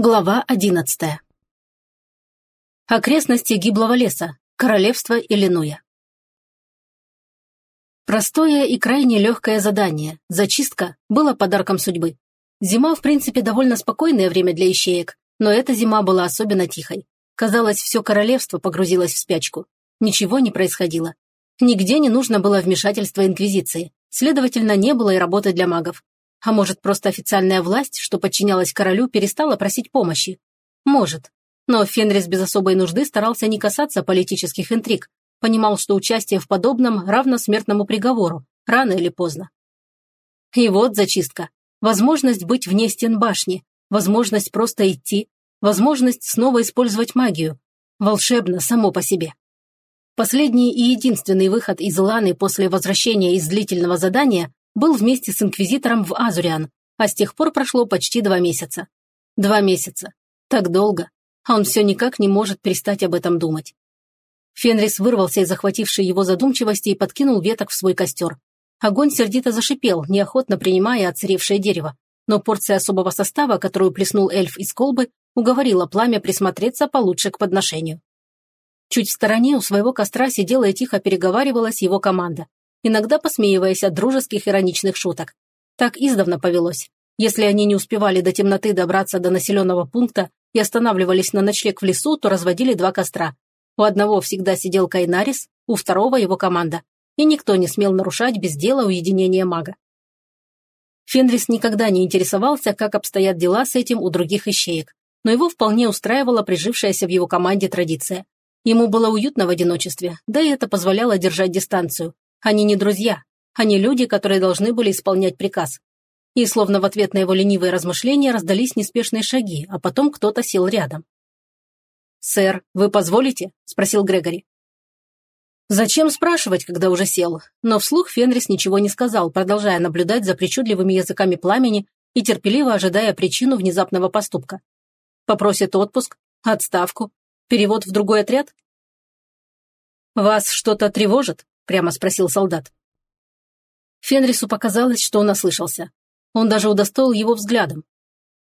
Глава одиннадцатая. Окрестности гиблого леса. Королевство Иллинуя. Простое и крайне легкое задание – зачистка – было подарком судьбы. Зима, в принципе, довольно спокойное время для ищеек, но эта зима была особенно тихой. Казалось, все королевство погрузилось в спячку. Ничего не происходило. Нигде не нужно было вмешательства Инквизиции, следовательно, не было и работы для магов. А может, просто официальная власть, что подчинялась королю, перестала просить помощи? Может. Но Фенрис без особой нужды старался не касаться политических интриг, понимал, что участие в подобном равно смертному приговору, рано или поздно. И вот зачистка. Возможность быть вне стен башни, возможность просто идти, возможность снова использовать магию. Волшебно само по себе. Последний и единственный выход из Ланы после возвращения из длительного задания был вместе с инквизитором в Азуриан, а с тех пор прошло почти два месяца. Два месяца. Так долго. А он все никак не может перестать об этом думать. Фенрис вырвался из захватившей его задумчивости и подкинул веток в свой костер. Огонь сердито зашипел, неохотно принимая отсыревшее дерево, но порция особого состава, которую плеснул эльф из колбы, уговорила пламя присмотреться получше к подношению. Чуть в стороне у своего костра сидела и тихо переговаривалась его команда иногда посмеиваясь от дружеских ироничных шуток. Так издавна повелось. Если они не успевали до темноты добраться до населенного пункта и останавливались на ночлег в лесу, то разводили два костра. У одного всегда сидел Кайнарис, у второго его команда. И никто не смел нарушать без дела уединения мага. Фенрис никогда не интересовался, как обстоят дела с этим у других ищеек, но его вполне устраивала прижившаяся в его команде традиция. Ему было уютно в одиночестве, да и это позволяло держать дистанцию, они не друзья. Они люди, которые должны были исполнять приказ. И словно в ответ на его ленивые размышления раздались неспешные шаги, а потом кто-то сел рядом. «Сэр, вы позволите?» – спросил Грегори. Зачем спрашивать, когда уже сел? Но вслух Фенрис ничего не сказал, продолжая наблюдать за причудливыми языками пламени и терпеливо ожидая причину внезапного поступка. Попросит отпуск, отставку, перевод в другой отряд? «Вас что-то тревожит?» Прямо спросил солдат. Фенрису показалось, что он ослышался. Он даже удостоил его взглядом.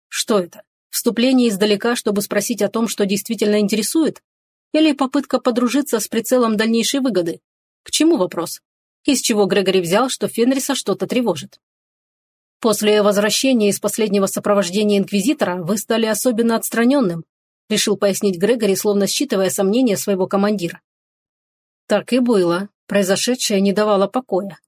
Что это? Вступление издалека, чтобы спросить о том, что действительно интересует? Или попытка подружиться с прицелом дальнейшей выгоды? К чему вопрос? Из чего Грегори взял, что Фенриса что-то тревожит? После возвращения из последнего сопровождения Инквизитора вы стали особенно отстраненным, решил пояснить Грегори, словно считывая сомнения своего командира. Так и было, Произошедшее не давало покоя.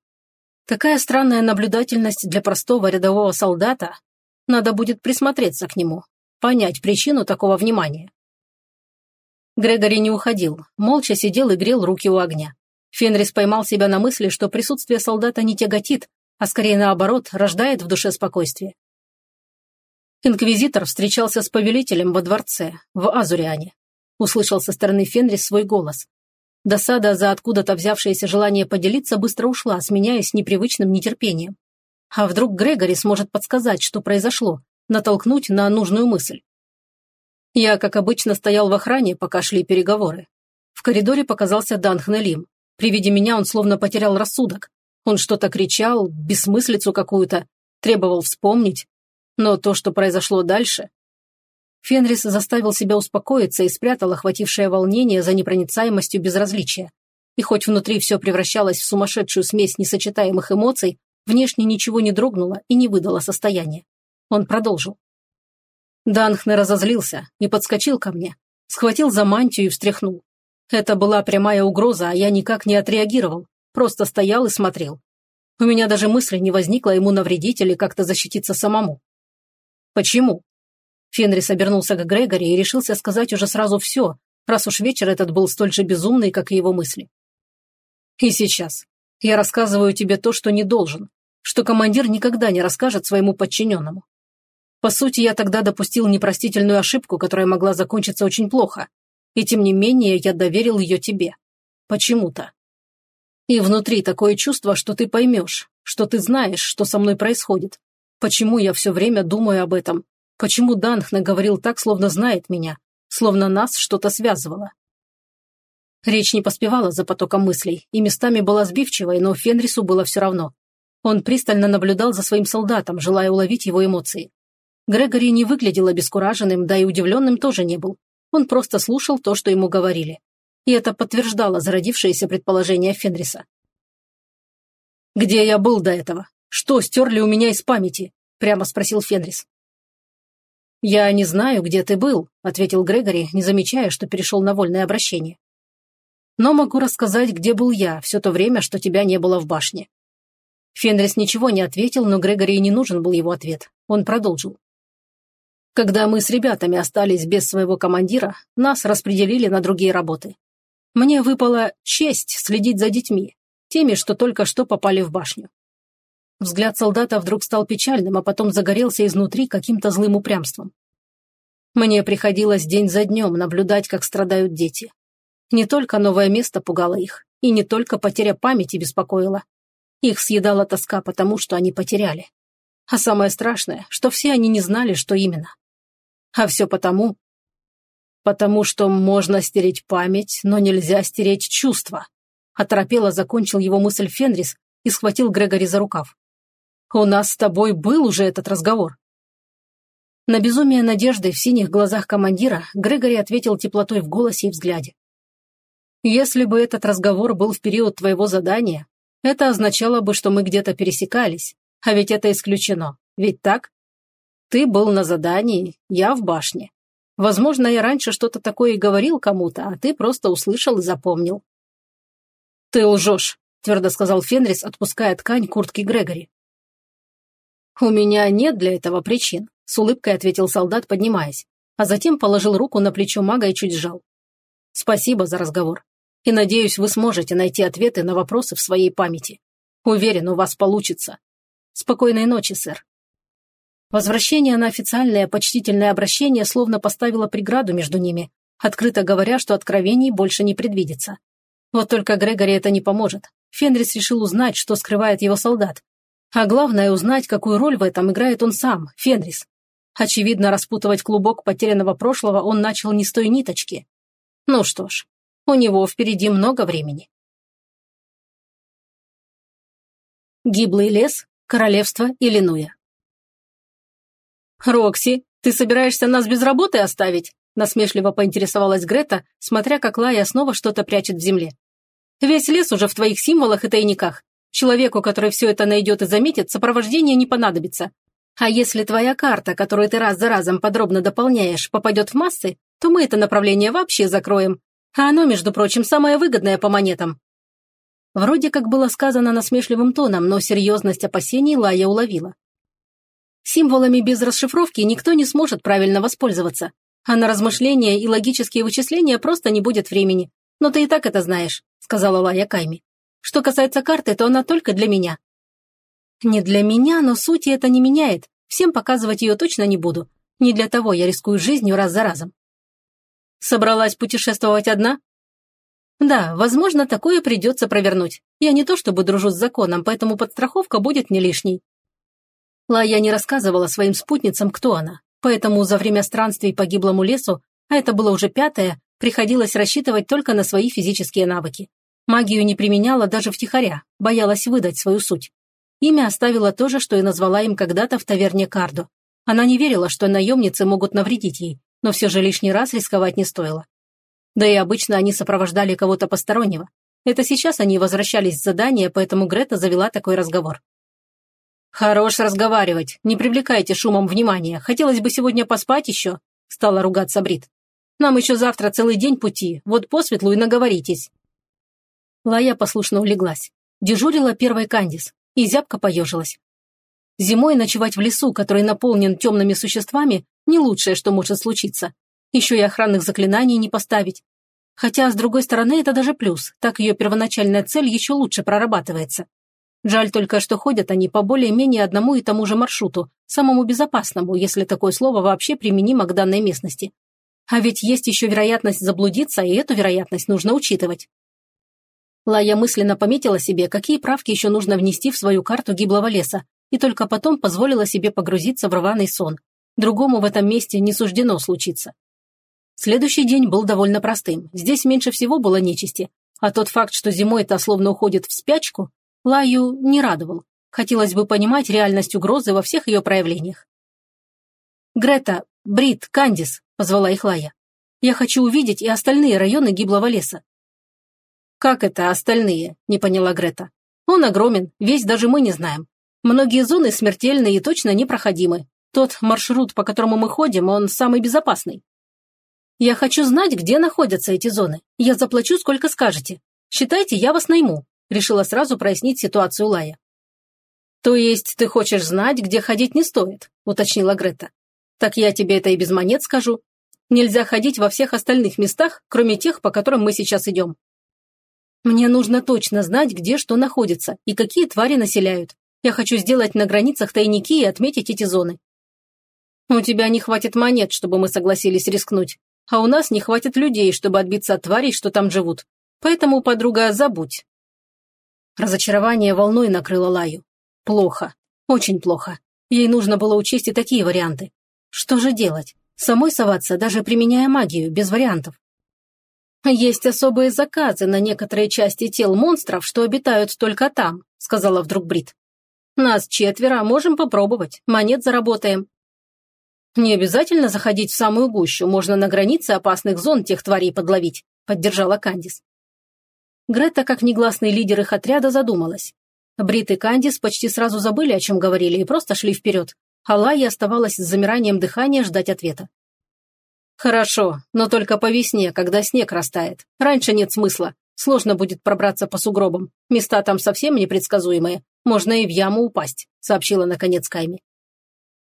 Такая странная наблюдательность для простого рядового солдата. Надо будет присмотреться к нему, понять причину такого внимания. Грегори не уходил, молча сидел и грел руки у огня. Фенрис поймал себя на мысли, что присутствие солдата не тяготит, а скорее наоборот, рождает в душе спокойствие. Инквизитор встречался с повелителем во дворце, в Азуриане. Услышал со стороны Фенрис свой голос. Досада за откуда-то взявшееся желание поделиться быстро ушла, сменяясь непривычным нетерпением. А вдруг Грегори сможет подсказать, что произошло, натолкнуть на нужную мысль? Я, как обычно, стоял в охране, пока шли переговоры. В коридоре показался Данхнелим. При виде меня он словно потерял рассудок. Он что-то кричал, бессмыслицу какую-то, требовал вспомнить. Но то, что произошло дальше... Фенрис заставил себя успокоиться и спрятал охватившее волнение за непроницаемостью безразличия. И хоть внутри все превращалось в сумасшедшую смесь несочетаемых эмоций, внешне ничего не дрогнуло и не выдало состояние. Он продолжил. Данхне разозлился и подскочил ко мне, схватил за мантию и встряхнул. Это была прямая угроза, а я никак не отреагировал, просто стоял и смотрел. У меня даже мысли не возникло ему навредить или как-то защититься самому. Почему? Фенрис обернулся к Грегори и решился сказать уже сразу все, раз уж вечер этот был столь же безумный, как и его мысли. «И сейчас. Я рассказываю тебе то, что не должен, что командир никогда не расскажет своему подчиненному. По сути, я тогда допустил непростительную ошибку, которая могла закончиться очень плохо, и тем не менее я доверил ее тебе. Почему-то. И внутри такое чувство, что ты поймешь, что ты знаешь, что со мной происходит, почему я все время думаю об этом Почему Данхна говорил так, словно знает меня, словно нас что-то связывало? Речь не поспевала за потоком мыслей, и местами была сбивчивой, но Фенрису было все равно. Он пристально наблюдал за своим солдатом, желая уловить его эмоции. Грегори не выглядел обескураженным, да и удивленным тоже не был. Он просто слушал то, что ему говорили. И это подтверждало зародившееся предположение Фенриса. «Где я был до этого? Что стерли у меня из памяти?» – прямо спросил Фенрис. «Я не знаю, где ты был», – ответил Грегори, не замечая, что перешел на вольное обращение. «Но могу рассказать, где был я все то время, что тебя не было в башне». Фенрис ничего не ответил, но Грегори не нужен был его ответ. Он продолжил. Когда мы с ребятами остались без своего командира, нас распределили на другие работы. Мне выпала честь следить за детьми, теми, что только что попали в башню. Взгляд солдата вдруг стал печальным, а потом загорелся изнутри каким-то злым упрямством. Мне приходилось день за днем наблюдать, как страдают дети. Не только новое место пугало их, и не только потеря памяти беспокоила. Их съедала тоска потому, что они потеряли. А самое страшное, что все они не знали, что именно. А все потому... Потому что можно стереть память, но нельзя стереть чувства. Оторопело закончил его мысль Фенрис и схватил Грегори за рукав. У нас с тобой был уже этот разговор». На безумие надежды в синих глазах командира Грегори ответил теплотой в голосе и взгляде. «Если бы этот разговор был в период твоего задания, это означало бы, что мы где-то пересекались, а ведь это исключено, ведь так? Ты был на задании, я в башне. Возможно, я раньше что-то такое и говорил кому-то, а ты просто услышал и запомнил». «Ты лжешь», — твердо сказал Фенрис, отпуская ткань куртки Грегори. «У меня нет для этого причин», — с улыбкой ответил солдат, поднимаясь, а затем положил руку на плечо мага и чуть сжал. «Спасибо за разговор. И надеюсь, вы сможете найти ответы на вопросы в своей памяти. Уверен, у вас получится. Спокойной ночи, сэр». Возвращение на официальное почтительное обращение словно поставило преграду между ними, открыто говоря, что откровений больше не предвидится. Вот только Грегори это не поможет. Фенрис решил узнать, что скрывает его солдат, а главное узнать, какую роль в этом играет он сам, Фенрис. Очевидно, распутывать клубок потерянного прошлого он начал не с той ниточки. Ну что ж, у него впереди много времени. Гиблый лес, королевство Иллинуя. «Рокси, ты собираешься нас без работы оставить?» насмешливо поинтересовалась Грета, смотря как Лая снова что-то прячет в земле. «Весь лес уже в твоих символах и тайниках. Человеку, который все это найдет и заметит, сопровождение не понадобится. А если твоя карта, которую ты раз за разом подробно дополняешь, попадет в массы, то мы это направление вообще закроем. А оно, между прочим, самое выгодное по монетам». Вроде как было сказано насмешливым тоном, но серьезность опасений Лая уловила. Символами без расшифровки никто не сможет правильно воспользоваться, а на размышления и логические вычисления просто не будет времени. Но ты и так это знаешь», — сказала Лая Кайми. Что касается карты, то она только для меня». «Не для меня, но сути это не меняет. Всем показывать ее точно не буду. Не для того я рискую жизнью раз за разом». «Собралась путешествовать одна?» «Да, возможно, такое придется провернуть. Я не то чтобы дружу с законом, поэтому подстраховка будет не лишней». Лая не рассказывала своим спутницам, кто она, поэтому за время странствий по гиблому лесу, а это было уже пятое, приходилось рассчитывать только на свои физические навыки. Магию не применяла даже втихаря, боялась выдать свою суть. Имя оставила то же, что и назвала им когда-то в таверне Кардо. Она не верила, что наемницы могут навредить ей, но все же лишний раз рисковать не стоило. Да и обычно они сопровождали кого-то постороннего. Это сейчас они возвращались с задания, поэтому Грета завела такой разговор. «Хорош разговаривать, не привлекайте шумом внимания. Хотелось бы сегодня поспать еще», — стала ругаться Брит. «Нам еще завтра целый день пути, вот посветлу и наговоритесь». Лая послушно улеглась. Дежурила первой Кандис, и зябко поежилась. Зимой ночевать в лесу, который наполнен темными существами, не лучшее, что может случиться. Еще и охранных заклинаний не поставить. Хотя, с другой стороны, это даже плюс, так ее первоначальная цель еще лучше прорабатывается. Жаль только, что ходят они по более-менее одному и тому же маршруту, самому безопасному, если такое слово вообще применимо к данной местности. А ведь есть еще вероятность заблудиться, и эту вероятность нужно учитывать. Лая мысленно пометила себе, какие правки еще нужно внести в свою карту гиблого леса, и только потом позволила себе погрузиться в рваный сон. Другому в этом месте не суждено случиться. Следующий день был довольно простым. Здесь меньше всего было нечисти, а тот факт, что зимой это словно уходит в спячку, Лаю не радовал. Хотелось бы понимать реальность угрозы во всех ее проявлениях. «Грета, Брит, Кандис», — позвала их Лая. «Я хочу увидеть и остальные районы гиблого леса». «Как это остальные?» — не поняла Грета. «Он огромен, весь даже мы не знаем. Многие зоны смертельны и точно непроходимы. Тот маршрут, по которому мы ходим, он самый безопасный. Я хочу знать, где находятся эти зоны. Я заплачу, сколько скажете. Считайте, я вас найму», — решила сразу прояснить ситуацию Лая. «То есть ты хочешь знать, где ходить не стоит?» – уточнила Грета. «Так я тебе это и без монет скажу. Нельзя ходить во всех остальных местах, кроме тех, по которым мы сейчас идем. Мне нужно точно знать, где что находится и какие твари населяют. Я хочу сделать на границах тайники и отметить эти зоны. У тебя не хватит монет, чтобы мы согласились рискнуть, а у нас не хватит людей, чтобы отбиться от тварей, что там живут. Поэтому, подруга, забудь. Разочарование волной накрыло Лаю. Плохо. Очень плохо. Ей нужно было учесть и такие варианты. Что же делать? Самой соваться, даже применяя магию, без вариантов. «Есть особые заказы на некоторые части тел монстров, что обитают только там», сказала вдруг Брит. «Нас четверо, можем попробовать, монет заработаем». «Не обязательно заходить в самую гущу, можно на границе опасных зон тех тварей подловить», поддержала Кандис. Грета, как негласный лидер их отряда, задумалась. Брит и Кандис почти сразу забыли, о чем говорили, и просто шли вперед. А Лайя оставалась с замиранием дыхания ждать ответа. «Хорошо, но только по весне, когда снег растает. Раньше нет смысла. Сложно будет пробраться по сугробам. Места там совсем непредсказуемые. Можно и в яму упасть», — сообщила наконец Кайми.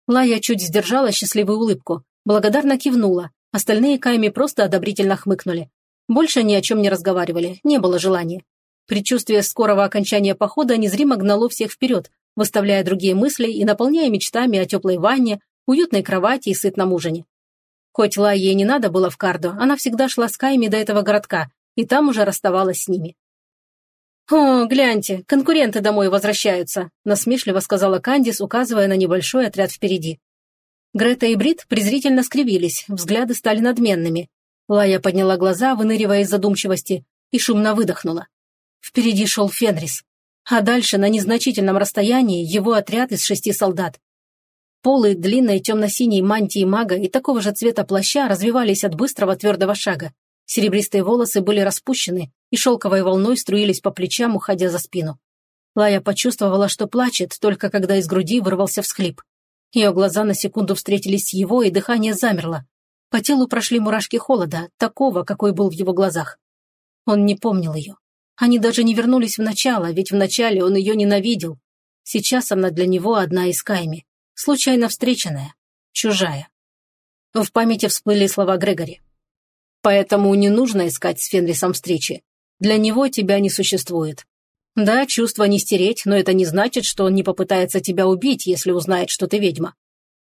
Лая чуть сдержала счастливую улыбку, благодарно кивнула. Остальные Кайми просто одобрительно хмыкнули. Больше ни о чем не разговаривали, не было желания. Предчувствие скорого окончания похода незримо гнало всех вперед, выставляя другие мысли и наполняя мечтами о теплой ванне, уютной кровати и сытном ужине. Хоть Лае не надо было в Кардо, она всегда шла с Каями до этого городка, и там уже расставалась с ними. «О, гляньте, конкуренты домой возвращаются», насмешливо сказала Кандис, указывая на небольшой отряд впереди. Грета и Брит презрительно скривились, взгляды стали надменными. Лая подняла глаза, выныривая из задумчивости, и шумно выдохнула. Впереди шел Фенрис. А дальше, на незначительном расстоянии, его отряд из шести солдат. Полы длинной темно-синей мантии мага и такого же цвета плаща развивались от быстрого твердого шага. Серебристые волосы были распущены и шелковой волной струились по плечам, уходя за спину. Лая почувствовала, что плачет, только когда из груди вырвался всхлип. Ее глаза на секунду встретились с его, и дыхание замерло. По телу прошли мурашки холода, такого, какой был в его глазах. Он не помнил ее. Они даже не вернулись в начало, ведь вначале он ее ненавидел. Сейчас она для него одна из Кайми. Случайно встреченная. Чужая. В памяти всплыли слова Грегори. «Поэтому не нужно искать с Фенрисом встречи. Для него тебя не существует. Да, чувства не стереть, но это не значит, что он не попытается тебя убить, если узнает, что ты ведьма.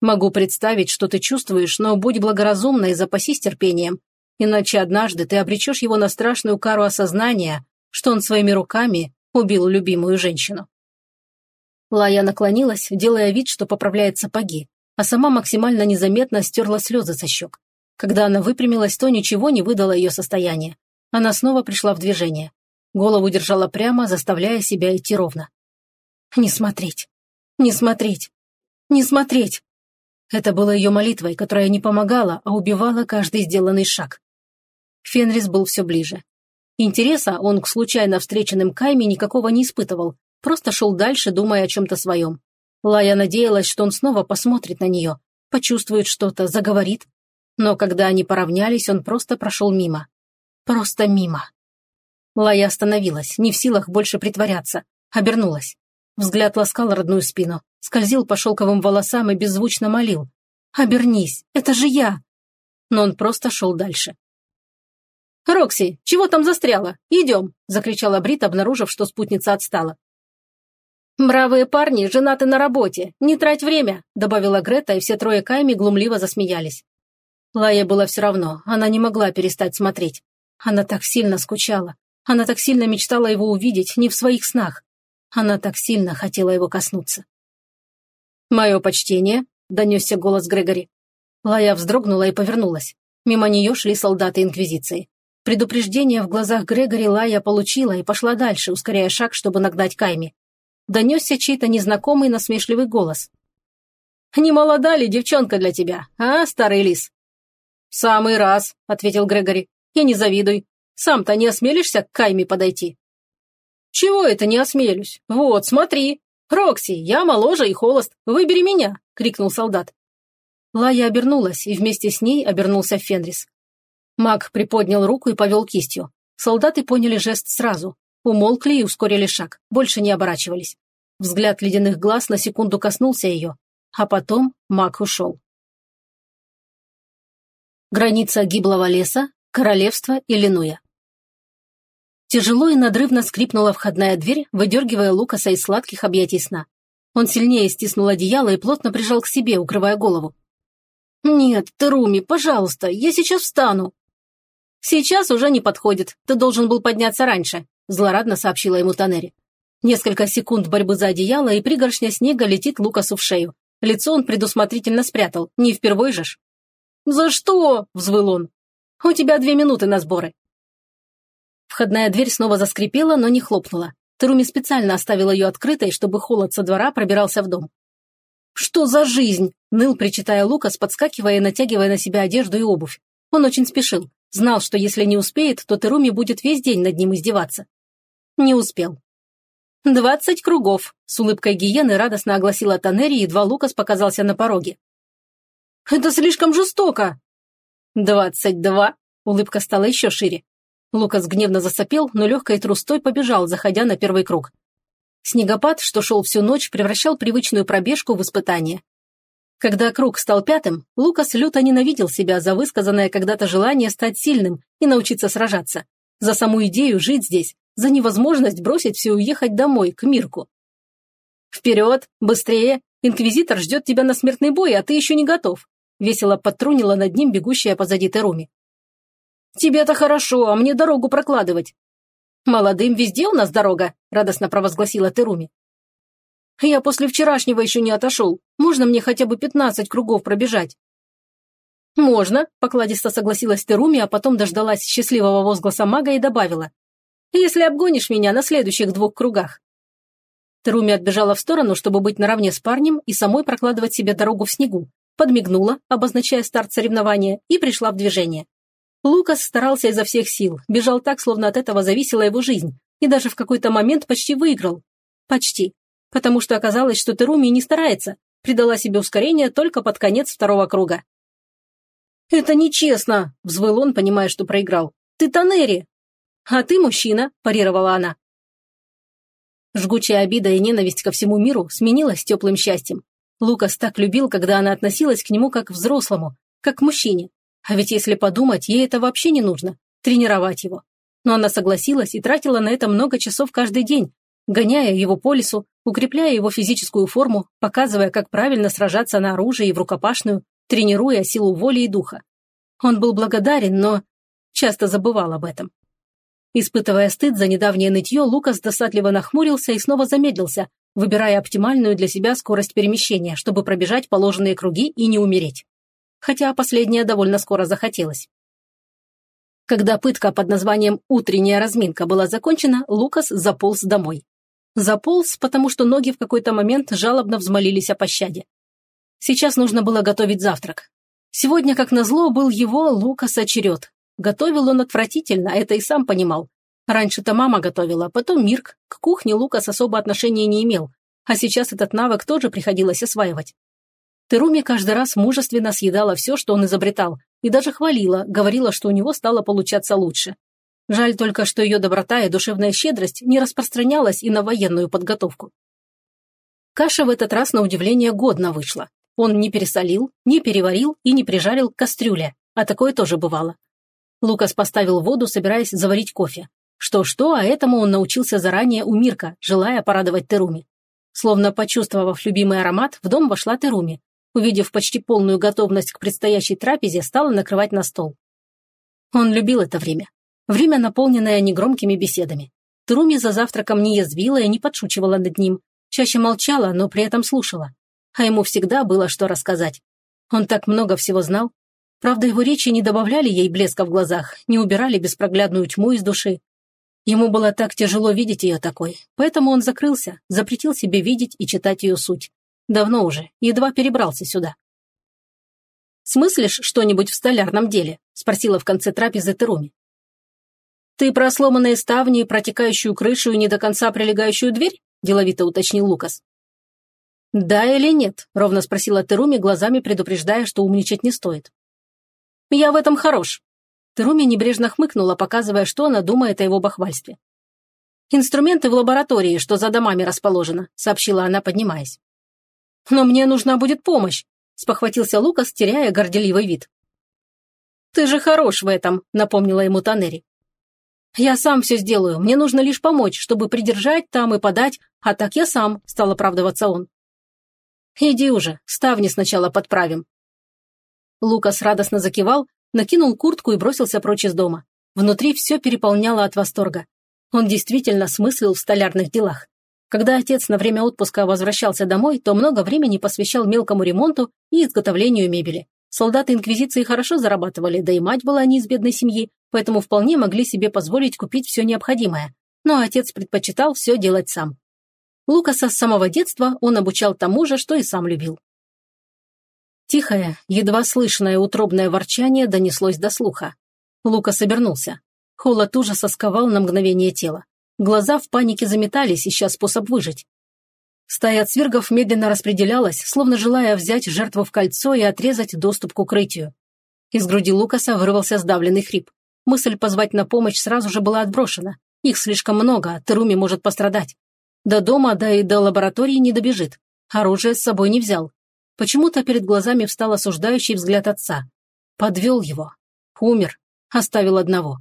Могу представить, что ты чувствуешь, но будь благоразумна и запасись терпением, иначе однажды ты обречешь его на страшную кару осознания, что он своими руками убил любимую женщину. Лая наклонилась, делая вид, что поправляет сапоги, а сама максимально незаметно стерла слезы со щек. Когда она выпрямилась, то ничего не выдало ее состояние. Она снова пришла в движение. Голову держала прямо, заставляя себя идти ровно. «Не смотреть! Не смотреть! Не смотреть!» Это было ее молитвой, которая не помогала, а убивала каждый сделанный шаг. Фенрис был все ближе. Интереса он к случайно встреченным Кайме никакого не испытывал, просто шел дальше, думая о чем-то своем. Лая надеялась, что он снова посмотрит на нее, почувствует что-то, заговорит. Но когда они поравнялись, он просто прошел мимо. Просто мимо. Лая остановилась, не в силах больше притворяться, обернулась. Взгляд ласкал родную спину, скользил по шелковым волосам и беззвучно молил. «Обернись, это же я!» Но он просто шел дальше. «Рокси, чего там застряла? Идем!» – закричала Брит, обнаружив, что спутница отстала. «Бравые парни женаты на работе. Не трать время», – добавила Грета, и все трое Кайми глумливо засмеялись. Лая было все равно, она не могла перестать смотреть. Она так сильно скучала. Она так сильно мечтала его увидеть, не в своих снах. Она так сильно хотела его коснуться. «Мое почтение», – донесся голос Грегори. Лая вздрогнула и повернулась. Мимо нее шли солдаты Инквизиции. Предупреждение в глазах Грегори Лая получила и пошла дальше, ускоряя шаг, чтобы нагнать Кайми. Донесся чей-то незнакомый насмешливый голос. Не молода ли девчонка для тебя, а, старый лис?» «Самый раз», — ответил Грегори. «И не завидуй. Сам-то не осмелишься к Кайме подойти?» «Чего это не осмелюсь? Вот, смотри. Рокси, я моложе и холост. Выбери меня!» — крикнул солдат. Лая обернулась, и вместе с ней обернулся Фенрис. Маг приподнял руку и повел кистью. Солдаты поняли жест сразу. Умолкли и ускорили шаг, больше не оборачивались. Взгляд ледяных глаз на секунду коснулся ее, а потом маг ушел. Граница гиблого леса, королевство Иллинуя. Тяжело и надрывно скрипнула входная дверь, выдергивая Лукаса из сладких объятий сна. Он сильнее стиснул одеяло и плотно прижал к себе, укрывая голову. «Нет, Теруми, пожалуйста, я сейчас встану». «Сейчас уже не подходит, ты должен был подняться раньше», злорадно сообщила ему Танери. Несколько секунд борьбы за одеяло, и пригоршня снега летит Лукасу в шею. Лицо он предусмотрительно спрятал, не впервой же ж. «За что?» – взвыл он. «У тебя две минуты на сборы». Входная дверь снова заскрипела, но не хлопнула. Теруми специально оставил ее открытой, чтобы холод со двора пробирался в дом. «Что за жизнь?» – ныл, причитая Лукас, подскакивая и натягивая на себя одежду и обувь. Он очень спешил. Знал, что если не успеет, то Теруми будет весь день над ним издеваться. Не успел. «Двадцать кругов», – с улыбкой гиены радостно огласила Танери, едва Лукас показался на пороге. «Это слишком жестоко!» «Двадцать два», – улыбка стала еще шире. Лукас гневно засопел, но легкой трустой побежал, заходя на первый круг. Снегопад, что шел всю ночь, превращал привычную пробежку в испытание. Когда круг стал пятым, Лукас люто ненавидел себя за высказанное когда-то желание стать сильным и научиться сражаться, за саму идею жить здесь, за невозможность бросить все и уехать домой, к Мирку. «Вперед! Быстрее! Инквизитор ждет тебя на смертный бой, а ты еще не готов!» весело подтрунила над ним бегущая позади Теруми. «Тебе-то хорошо, а мне дорогу прокладывать». «Молодым везде у нас дорога», — радостно провозгласила Теруми. «Я после вчерашнего еще не отошел. Можно мне хотя бы пятнадцать кругов пробежать?» «Можно», — покладисто согласилась Теруми, а потом дождалась счастливого возгласа мага и добавила. «Если обгонишь меня на следующих двух кругах». Теруми отбежала в сторону, чтобы быть наравне с парнем и самой прокладывать себе дорогу в снегу, подмигнула, обозначая старт соревнования, и пришла в движение. Лукас старался изо всех сил, бежал так, словно от этого зависела его жизнь, и даже в какой-то момент почти выиграл. Почти. Потому что оказалось, что Теруми не старается, придала себе ускорение только под конец второго круга. «Это нечестно!» – взвыл он, понимая, что проиграл. «Ты Танери!» «А ты мужчина!» – парировала она. Жгучая обида и ненависть ко всему миру сменилась теплым счастьем. Лукас так любил, когда она относилась к нему как к взрослому, как к мужчине, а ведь если подумать, ей это вообще не нужно – тренировать его. Но она согласилась и тратила на это много часов каждый день, гоняя его по лесу, укрепляя его физическую форму, показывая, как правильно сражаться на оружии и в рукопашную, тренируя силу воли и духа. Он был благодарен, но часто забывал об этом. Испытывая стыд за недавнее нытье, Лукас досадливо нахмурился и снова замедлился, выбирая оптимальную для себя скорость перемещения, чтобы пробежать положенные круги и не умереть хотя последнее довольно скоро захотелось. Когда пытка под названием «утренняя разминка» была закончена, Лукас заполз домой. Заполз, потому что ноги в какой-то момент жалобно взмолились о пощаде. Сейчас нужно было готовить завтрак. Сегодня, как назло, был его, Лукаса, черед. Готовил он отвратительно, это и сам понимал. Раньше-то мама готовила, потом Мирк. К кухне Лукас особо отношения не имел, а сейчас этот навык тоже приходилось осваивать. Теруми каждый раз мужественно съедала все, что он изобретал, и даже хвалила, говорила, что у него стало получаться лучше. Жаль только, что ее доброта и душевная щедрость не распространялась и на военную подготовку. Каша в этот раз, на удивление, годно вышла. Он не пересолил, не переварил и не прижарил кастрюля, а такое тоже бывало. Лукас поставил воду, собираясь заварить кофе. Что-что, а этому он научился заранее у Мирка, желая порадовать Теруми. Словно почувствовав любимый аромат, в дом вошла Теруми, увидев почти полную готовность к предстоящей трапезе, стала накрывать на стол. Он любил это время. Время, наполненное негромкими беседами. Труми за завтраком не язвила и не подшучивала над ним. Чаще молчала, но при этом слушала. А ему всегда было что рассказать. Он так много всего знал. Правда, его речи не добавляли ей блеска в глазах, не убирали беспроглядную тьму из души. Ему было так тяжело видеть ее такой, поэтому он закрылся, запретил себе видеть и читать ее суть Давно уже, едва перебрался сюда. «Смыслишь что-нибудь в столярном деле?» – спросила в конце трапезы Теруми. «Ты про сломанные ставни, протекающую крышу и не до конца прилегающую дверь?» – деловито уточнил Лукас. «Да или нет?» – ровно спросила Теруми, глазами предупреждая, что умничать не стоит. «Я в этом хорош». Теруми небрежно хмыкнула, показывая, что она думает о его бахвальстве. «Инструменты в лаборатории, что за домами расположено», – сообщила она, поднимаясь. «Но мне нужна будет помощь», – спохватился Лукас, теряя горделивый вид. «Ты же хорош в этом», – напомнила ему Танери. «Я сам все сделаю, мне нужно лишь помочь, чтобы придержать там и подать, а так я сам», – стал оправдываться он. «Иди уже, ставни сначала подправим». Лукас радостно закивал, накинул куртку и бросился прочь из дома. Внутри все переполняло от восторга. Он действительно смыслил в столярных делах. Когда отец на время отпуска возвращался домой, то много времени посвящал мелкому ремонту и изготовлению мебели. Солдаты Инквизиции хорошо зарабатывали, да и мать была не из бедной семьи, поэтому вполне могли себе позволить купить все необходимое. Но отец предпочитал все делать сам. Лукаса с самого детства он обучал тому же, что и сам любил. Тихое, едва слышное утробное ворчание донеслось до слуха. Лукас обернулся. Холод ужаса сковал на мгновение тело. Глаза в панике заметались, ища способ выжить. Стая цвергов медленно распределялась, словно желая взять жертву в кольцо и отрезать доступ к укрытию. Из груди Лукаса вырвался сдавленный хрип. Мысль позвать на помощь сразу же была отброшена. Их слишком много, Теруми может пострадать. До дома, да и до лаборатории не добежит. Оружие с собой не взял. Почему-то перед глазами встал осуждающий взгляд отца. Подвел его. Умер. Оставил одного.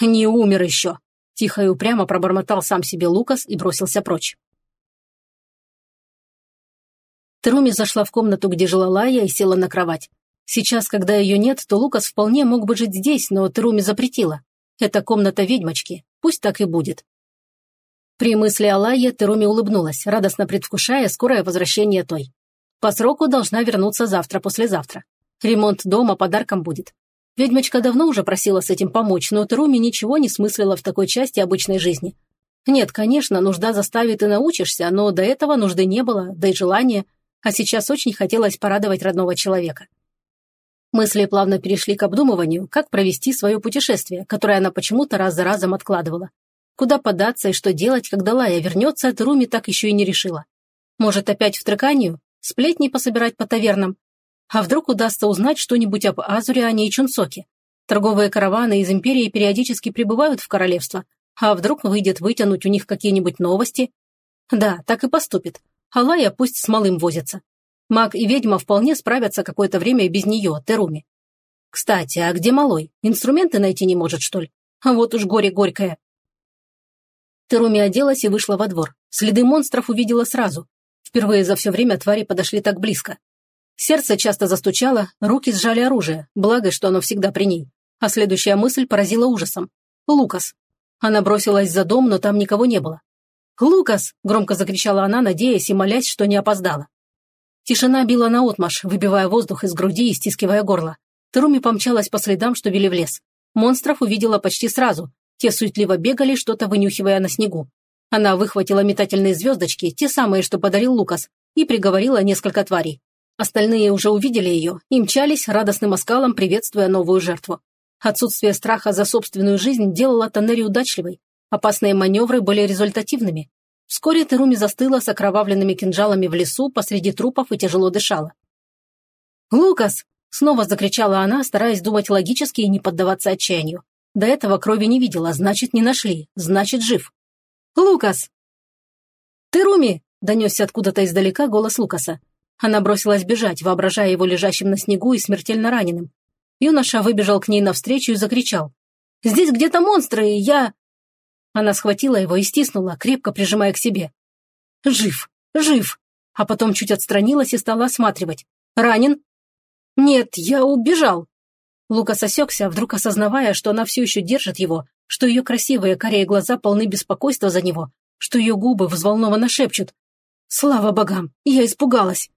«Не умер еще!» Тихо и упрямо пробормотал сам себе Лукас и бросился прочь. Теруми зашла в комнату, где жила Лая, и села на кровать. Сейчас, когда ее нет, то Лукас вполне мог бы жить здесь, но Теруми запретила. Это комната ведьмочки. Пусть так и будет. При мысли о Лае Теруми улыбнулась, радостно предвкушая скорое возвращение той. По сроку должна вернуться завтра-послезавтра. Ремонт дома подарком будет. Ведьмочка давно уже просила с этим помочь, но Теруми ничего не смыслила в такой части обычной жизни. Нет, конечно, нужда заставит и научишься, но до этого нужды не было, да и желания, а сейчас очень хотелось порадовать родного человека. Мысли плавно перешли к обдумыванию, как провести свое путешествие, которое она почему-то раз за разом откладывала. Куда податься и что делать, когда Лая вернется, Теруми так еще и не решила. Может, опять в Траканию? Сплетни пособирать по тавернам? А вдруг удастся узнать что-нибудь об Азуриане и Чунсоке? Торговые караваны из Империи периодически прибывают в королевство. А вдруг выйдет вытянуть у них какие-нибудь новости? Да, так и поступит. А Лая пусть с малым возится. Маг и ведьма вполне справятся какое-то время без нее, Теруми. Кстати, а где малой? Инструменты найти не может, что ли? А вот уж горе горькое. Теруми оделась и вышла во двор. Следы монстров увидела сразу. Впервые за все время твари подошли так близко. Сердце часто застучало, руки сжали оружие, благо, что оно всегда при ней. А следующая мысль поразила ужасом. «Лукас». Она бросилась за дом, но там никого не было. «Лукас!» – громко закричала она, надеясь и молясь, что не опоздала. Тишина била наотмашь, выбивая воздух из груди и стискивая горло. Теруми помчалась по следам, что вели в лес. Монстров увидела почти сразу, те суетливо бегали, что-то вынюхивая на снегу. Она выхватила метательные звездочки, те самые, что подарил Лукас, и приговорила несколько тварей. Остальные уже увидели ее и мчались радостным оскалом, приветствуя новую жертву. Отсутствие страха за собственную жизнь делало Таннери удачливой. Опасные маневры были результативными. Вскоре Теруми застыла с окровавленными кинжалами в лесу посреди трупов и тяжело дышала. «Лукас!» — снова закричала она, стараясь думать логически и не поддаваться отчаянию. До этого крови не видела, значит, не нашли, значит, жив. «Лукас!» «Ты, Руми!» – донесся откуда-то издалека голос Лукаса. Она бросилась бежать, воображая его лежащим на снегу и смертельно раненым. Юноша выбежал к ней навстречу и закричал. «Здесь где-то монстры, и я...» Она схватила его и стиснула, крепко прижимая к себе. «Жив! Жив!» А потом чуть отстранилась и стала осматривать. «Ранен?» «Нет, я убежал!» Лукас осекся, вдруг осознавая, что она все еще держит его, что ее красивые корее глаза полны беспокойства за него, что ее губы взволнованно шепчут. «Слава богам! Я испугалась!»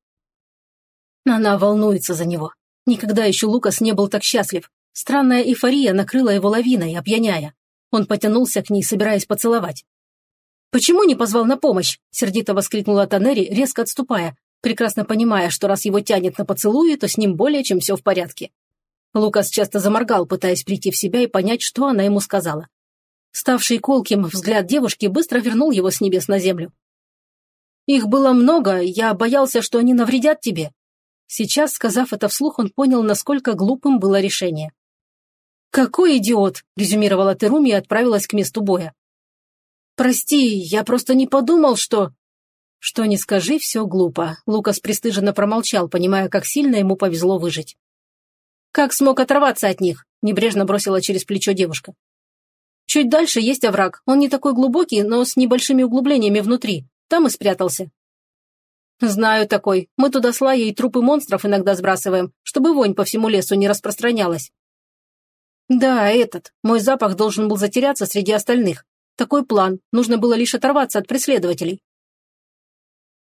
Она волнуется за него. Никогда еще Лукас не был так счастлив. Странная эйфория накрыла его лавиной, опьяняя. Он потянулся к ней, собираясь поцеловать. «Почему не позвал на помощь?» – сердито воскликнула Танери, резко отступая, прекрасно понимая, что раз его тянет на поцелуи, то с ним более чем все в порядке. Лукас часто заморгал, пытаясь прийти в себя и понять, что она ему сказала. Ставший колким взгляд девушки быстро вернул его с небес на землю. «Их было много, я боялся, что они навредят тебе». Сейчас, сказав это вслух, он понял, насколько глупым было решение. «Какой идиот!» – резюмировала Теруми и отправилась к месту боя. «Прости, я просто не подумал, что...» Что не скажи, все глупо. Лукас пристыженно промолчал, понимая, как сильно ему повезло выжить. «Как смог оторваться от них?» – небрежно бросила через плечо девушка. «Чуть дальше есть овраг. Он не такой глубокий, но с небольшими углублениями внутри. Там и спрятался». «Знаю такой. Мы туда с Лаей трупы монстров иногда сбрасываем, чтобы вонь по всему лесу не распространялась». «Да, этот. Мой запах должен был затеряться среди остальных. Такой план. Нужно было лишь оторваться от преследователей.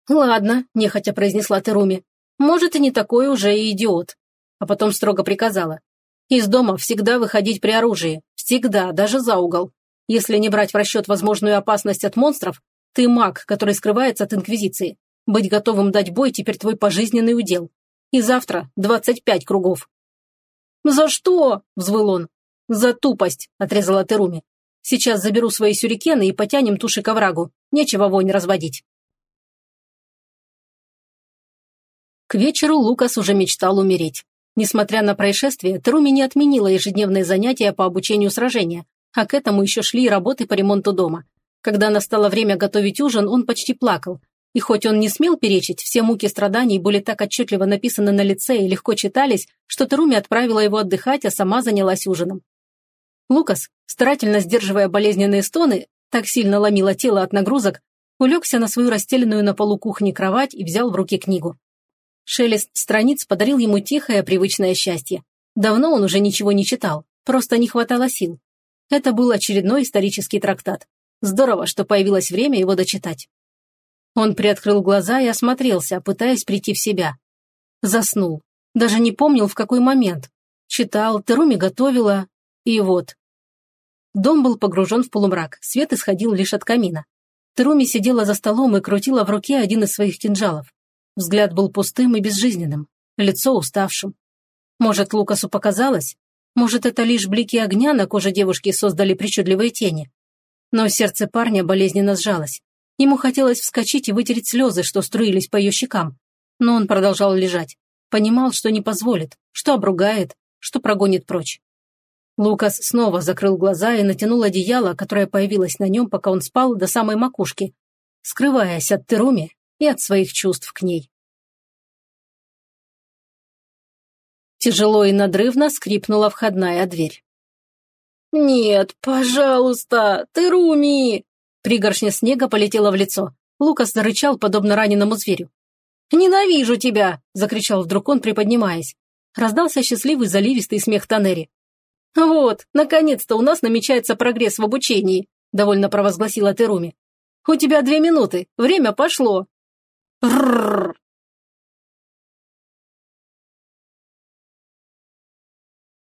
«Ладно», – нехотя произнесла Теруми. «Может, и не такой уже и идиот». А потом строго приказала. «Из дома всегда выходить при оружии. Всегда, даже за угол. Если не брать в расчет возможную опасность от монстров, ты маг, который скрывается от Инквизиции. Быть готовым дать бой теперь твой пожизненный удел. И завтра двадцать пять кругов». «За что?» – взвыл он. «За тупость», – отрезала Теруми. Сейчас заберу свои сюрикены и потянем туши к оврагу. Нечего вонь разводить. К вечеру Лукас уже мечтал умереть. Несмотря на происшествие, Теруми не отменила ежедневные занятия по обучению сражения, а к этому еще шли и работы по ремонту дома. Когда настало время готовить ужин, он почти плакал. И хоть он не смел перечить, все муки страданий были так отчетливо написаны на лице и легко читались, что Теруми отправила его отдыхать, а сама занялась ужином. Лукас, старательно сдерживая болезненные стоны, так сильно ломило тело от нагрузок, улегся на свою расстеленную на полу кухни кровать и взял в руки книгу. Шелест страниц подарил ему тихое, привычное счастье. Давно он уже ничего не читал, просто не хватало сил. Это был очередной исторический трактат. Здорово, что появилось время его дочитать. Он приоткрыл глаза и осмотрелся, пытаясь прийти в себя. Заснул. Даже не помнил, в какой момент. Читал, Теруми готовила, и вот. Дом был погружен в полумрак, свет исходил лишь от камина. Теруми сидела за столом и крутила в руке один из своих кинжалов. Взгляд был пустым и безжизненным, лицо уставшим. Может, Лукасу показалось? Может, это лишь блики огня на коже девушки создали причудливые тени? Но сердце парня болезненно сжалось. Ему хотелось вскочить и вытереть слезы, что струились по ее щекам. Но он продолжал лежать. Понимал, что не позволит, что обругает, что прогонит прочь. Лукас снова закрыл глаза и натянул одеяло, которое появилось на нем, пока он спал до самой макушки, скрываясь от Теруми и от своих чувств к ней. Тяжело и надрывно скрипнула входная дверь. «Нет, пожалуйста, Теруми!» Пригоршня снега полетела в лицо. Лукас зарычал, подобно раненому зверю. «Ненавижу тебя!» – закричал вдруг он, приподнимаясь. Раздался счастливый заливистый смех Танери. «Вот, наконец-то у нас намечается прогресс в обучении», – довольно провозгласила Теруми. «У тебя две минуты, время пошло». «Рррр!»